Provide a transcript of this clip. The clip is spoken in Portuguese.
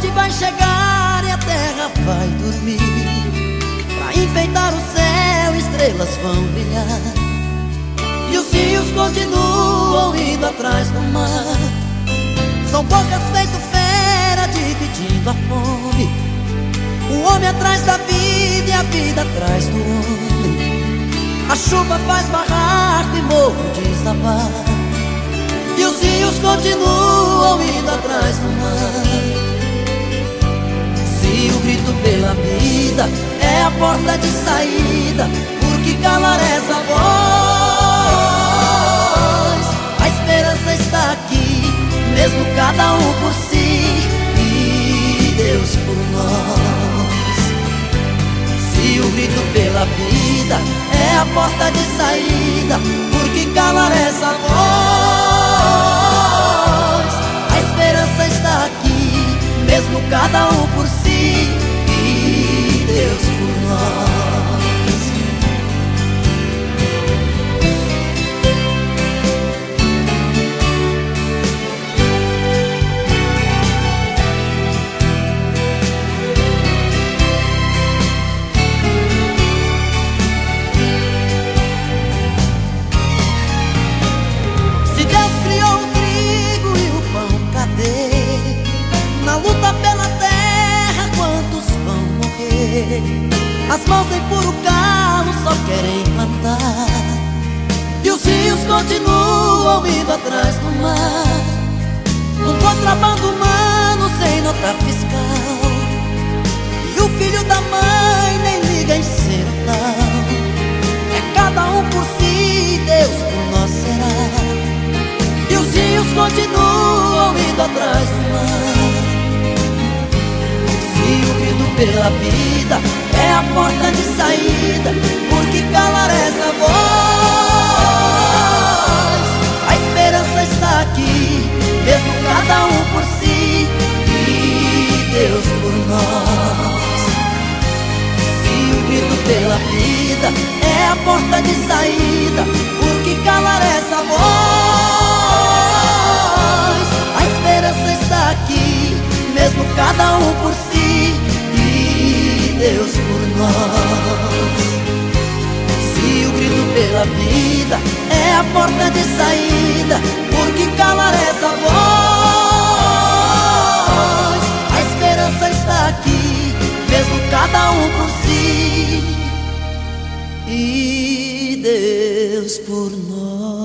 noite vai chegar e a terra vai dormir. Pra enfeitar o céu estrelas vão brilhar. E os rios continuam indo atrás do mar. São bocas feito fera dividindo a fome. O homem atrás da vida e a vida atrás do homem. A chuva faz barraco e morro desabar. E os rios continuam indo atrás do mar. A porta de saída, por que calar essa voz? A esperança está aqui, mesmo cada um por si e Deus por nós. Se o grito pela vida é a porta de saída, por que calar essa voz? As mãos em puro carro só querem plantar E os rios continuam indo atrás do mar. Um contrabando humano sem nota pela vida é a porta de saída. Por que calar essa voz? A esperança está aqui, mesmo cada um por si e Deus por nós. Se o grito pela vida é a porta de saída, por que calar essa voz? porta de saída porque calar essa voz? A esperança está aqui Mesmo cada um por si E Deus por nós